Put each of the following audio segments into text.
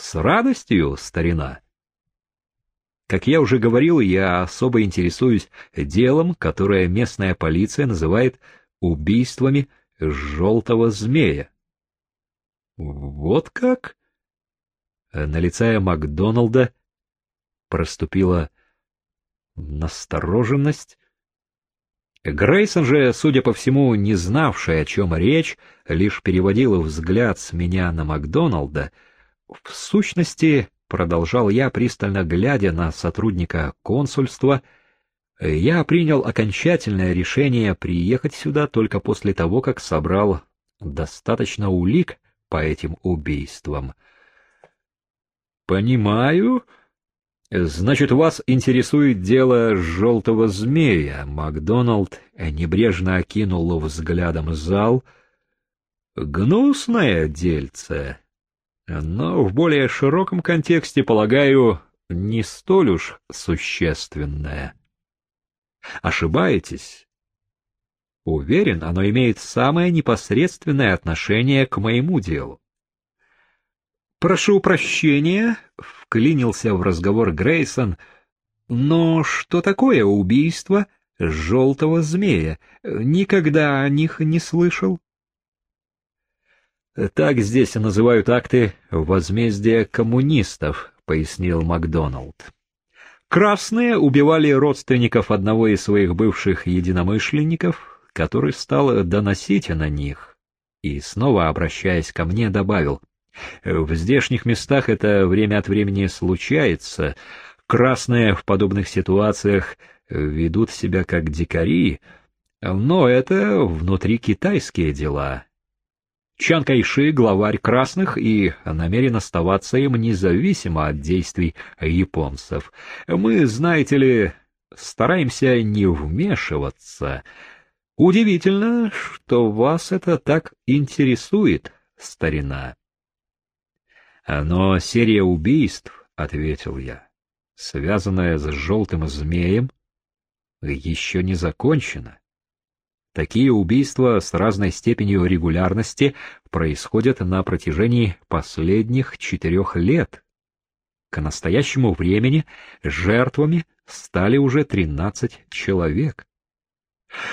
С радостью, старина. Как я уже говорил, я особо интересуюсь делом, которое местная полиция называет убийствами желтого змея. Вот как? На лице Макдоналда проступила настороженность. Грейсон же, судя по всему, не знавшая, о чем речь, лишь переводила взгляд с меня на Макдоналда. В сущности, продолжал я, пристально глядя на сотрудника консульства, я принял окончательное решение приехать сюда только после того, как собрал достаточно улик по этим убийствам. Понимаю, Значит, вас интересует дело желтого змея. Макдоналд небрежно окинул взглядом зал. Гнусное дельце. Но в более широком контексте, полагаю, не столь уж существенное. Ошибаетесь? Уверен, оно имеет самое непосредственное отношение к моему делу. Прошу прощения, вклинился в разговор Грейсон. Но что такое убийство желтого змея? Никогда о них не слышал. Так здесь называют акты возмездия коммунистов, пояснил Макдоналд. Красные убивали родственников одного из своих бывших единомышленников, который стал доносить на них, и снова обращаясь ко мне добавил: в здешних местах это время от времени случается. Красные в подобных ситуациях ведут себя как дикари, но это внутри китайские дела. Чан Кайши — главарь красных и намерен оставаться им независимо от действий японцев. Мы, знаете ли, стараемся не вмешиваться. Удивительно, что вас это так интересует, старина. Но серия убийств, — ответил я, — связанная с желтым змеем, еще не закончена. Такие убийства с разной степенью регулярности происходят на протяжении последних четырех лет. К настоящему времени жертвами стали уже тринадцать человек.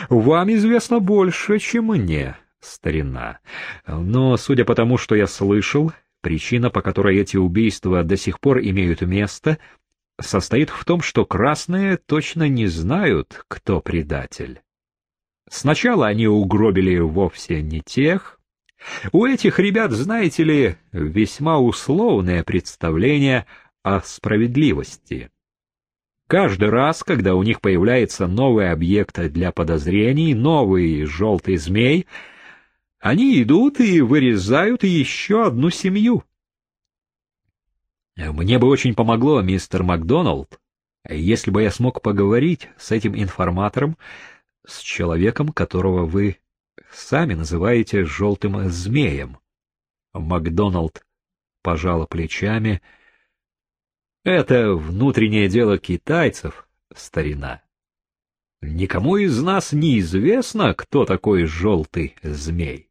Вам известно больше, чем мне, старина. Но, судя по тому, что я слышал, Причина, по которой эти убийства до сих пор имеют место, состоит в том, что красные точно не знают, кто предатель. Сначала они угробили вовсе не тех. У этих ребят, знаете ли, весьма условное представление о справедливости. Каждый раз, когда у них появляется новый объект для подозрений, новый желтый змей — они идут и вырезают еще одну семью. Мне бы очень помогло, мистер Макдоналд, если бы я смог поговорить с этим информатором, с человеком, которого вы сами называете желтым змеем. Макдоналд пожал плечами. Это внутреннее дело китайцев, старина. Никому из нас не известно, кто такой желтый змей.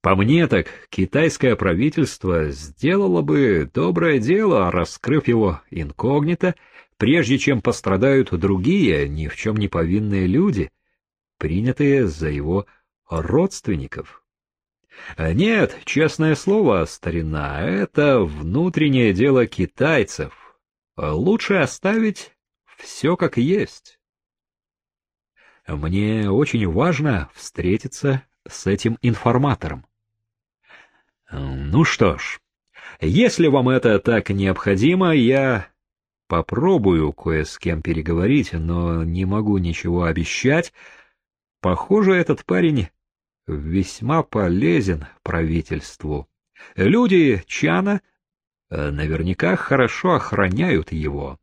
По мне так, китайское правительство сделало бы доброе дело, раскрыв его инкогнито, прежде чем пострадают другие, ни в чем не повинные люди, принятые за его родственников. Нет, честное слово, старина, это внутреннее дело китайцев. Лучше оставить все как есть. Мне очень важно встретиться с этим информатором. Ну что ж, если вам это так необходимо, я попробую кое с кем переговорить, но не могу ничего обещать. Похоже, этот парень весьма полезен правительству. Люди Чана э, наверняка хорошо охраняют его.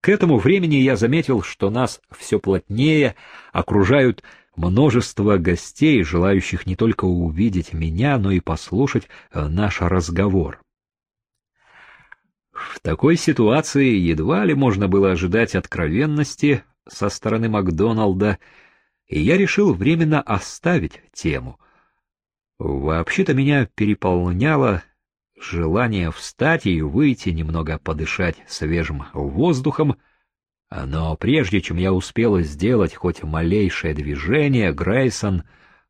К этому времени я заметил, что нас все плотнее окружают множество гостей, желающих не только увидеть меня, но и послушать э, наш разговор. В такой ситуации едва ли можно было ожидать откровенности со стороны Макдоналда, и я решил временно оставить тему. Вообще-то меня переполняло желание встать и выйти немного подышать свежим воздухом, но прежде чем я успел сделать хоть малейшее движение, Грейсон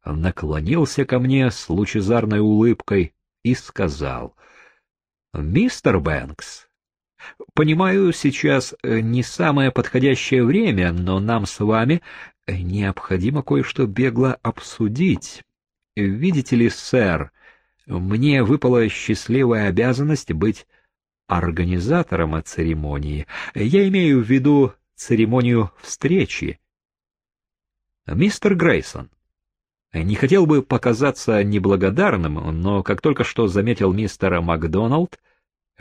наклонился ко мне с лучезарной улыбкой и сказал, «Мистер Бэнкс, понимаю, сейчас не самое подходящее время, но нам с вами необходимо кое-что бегло обсудить. Видите ли, сэр, мне выпала счастливая обязанность быть организатором церемонии. Я имею в виду церемонию встречи. Мистер Грейсон, не хотел бы показаться неблагодарным, но как только что заметил мистер Макдоналд,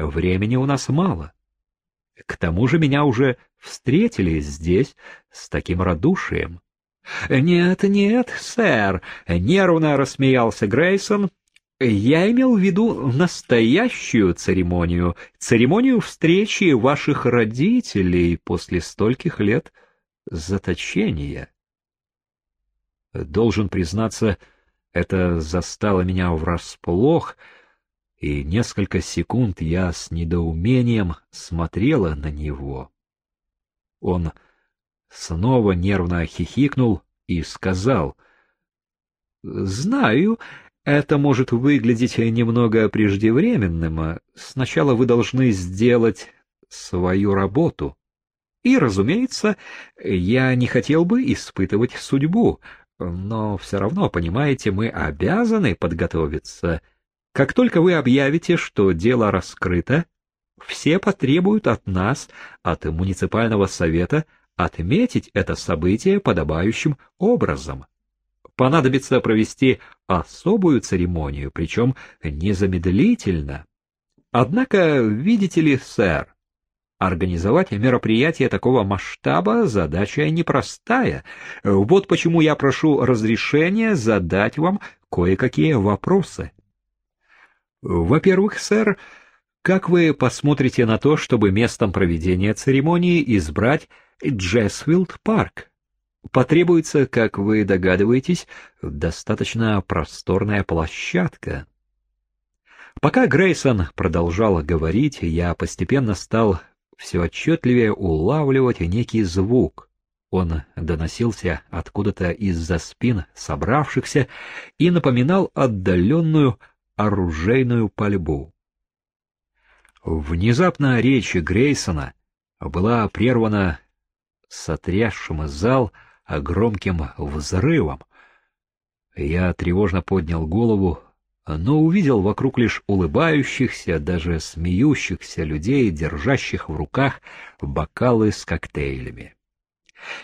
времени у нас мало. К тому же меня уже встретили здесь с таким радушием. «Нет, нет, сэр», — нервно рассмеялся Грейсон, я имел в виду настоящую церемонию, церемонию встречи ваших родителей после стольких лет заточения. Должен признаться, это застало меня врасплох, и несколько секунд я с недоумением смотрела на него. Он снова нервно хихикнул и сказал — Знаю, это может выглядеть немного преждевременным. Сначала вы должны сделать свою работу. И, разумеется, я не хотел бы испытывать судьбу, но все равно, понимаете, мы обязаны подготовиться. Как только вы объявите, что дело раскрыто, все потребуют от нас, от муниципального совета, отметить это событие подобающим образом понадобится провести особую церемонию, причем незамедлительно. Однако, видите ли, сэр, организовать мероприятие такого масштаба задача непростая. Вот почему я прошу разрешения задать вам кое-какие вопросы. Во-первых, сэр, как вы посмотрите на то, чтобы местом проведения церемонии избрать Джессфилд парк? Потребуется, как вы догадываетесь, достаточно просторная площадка. Пока Грейсон продолжал говорить, я постепенно стал все отчетливее улавливать некий звук. Он доносился откуда-то из-за спин собравшихся и напоминал отдаленную оружейную пальбу. Внезапно речь Грейсона была прервана сотрясшим зал громким взрывом. Я тревожно поднял голову, но увидел вокруг лишь улыбающихся, даже смеющихся людей, держащих в руках бокалы с коктейлями.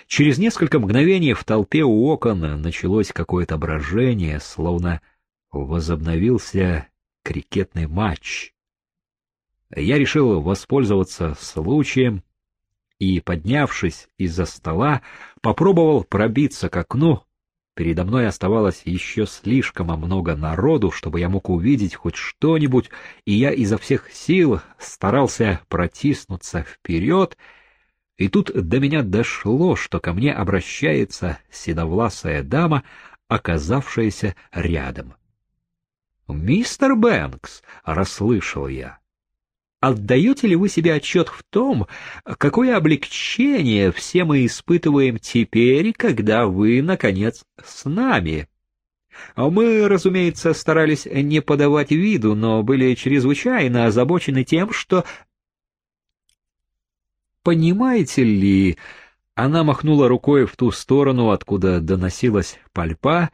Через несколько мгновений в толпе у окон началось какое-то брожение, словно возобновился крикетный матч. Я решил воспользоваться случаем и, поднявшись из-за стола, попробовал пробиться к окну. Передо мной оставалось еще слишком много народу, чтобы я мог увидеть хоть что-нибудь, и я изо всех сил старался протиснуться вперед, и тут до меня дошло, что ко мне обращается седовласая дама, оказавшаяся рядом. «Мистер Бэнкс!» — расслышал я. Отдаете ли вы себе отчет в том, какое облегчение все мы испытываем теперь, когда вы, наконец, с нами? Мы, разумеется, старались не подавать виду, но были чрезвычайно озабочены тем, что... Понимаете ли, она махнула рукой в ту сторону, откуда доносилась пальпа,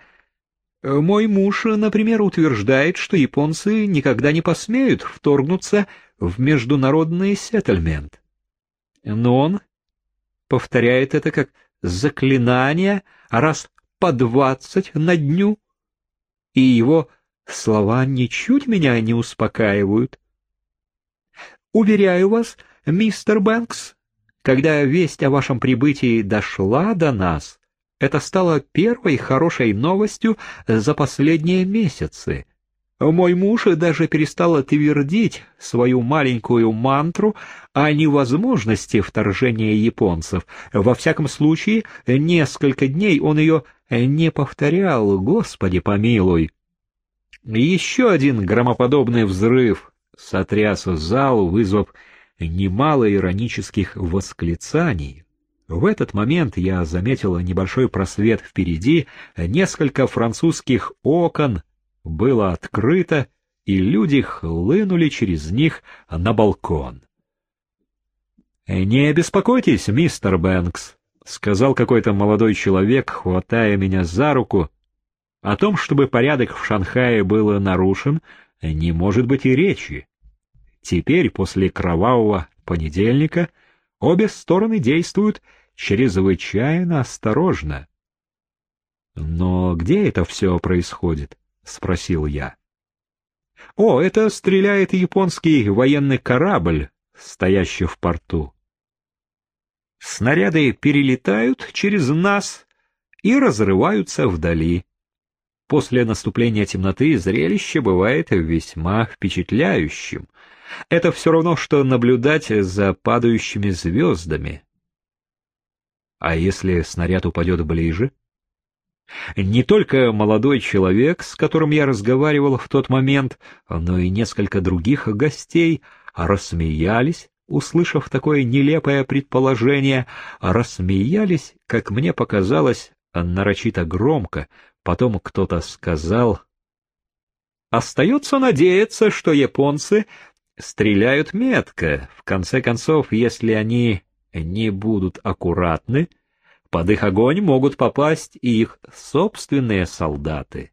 мой муж, например, утверждает, что японцы никогда не посмеют вторгнуться в международный сеттельмент. Но он повторяет это как заклинание раз по двадцать на дню, и его слова ничуть меня не успокаивают. Уверяю вас, мистер Бэнкс, когда весть о вашем прибытии дошла до нас, это стало первой хорошей новостью за последние месяцы. Мой муж даже перестал твердить свою маленькую мантру о невозможности вторжения японцев. Во всяком случае, несколько дней он ее не повторял, Господи помилуй. Еще один громоподобный взрыв, сотряс зал, вызвав немало иронических восклицаний. В этот момент я заметила небольшой просвет впереди, несколько французских окон было открыто, и люди хлынули через них на балкон. «Не беспокойтесь, мистер Бэнкс», — сказал какой-то молодой человек, хватая меня за руку. «О том, чтобы порядок в Шанхае был нарушен, не может быть и речи. Теперь, после кровавого понедельника, обе стороны действуют чрезвычайно осторожно. «Но где это все происходит?» — спросил я. «О, это стреляет японский военный корабль, стоящий в порту. Снаряды перелетают через нас и разрываются вдали. После наступления темноты зрелище бывает весьма впечатляющим. Это все равно, что наблюдать за падающими звездами. А если снаряд упадет ближе? Не только молодой человек, с которым я разговаривал в тот момент, но и несколько других гостей рассмеялись, услышав такое нелепое предположение, рассмеялись, как мне показалось, нарочито громко, Потом кто-то сказал... Остается надеяться, что японцы стреляют метко. В конце концов, если они не будут аккуратны, под их огонь могут попасть и их собственные солдаты.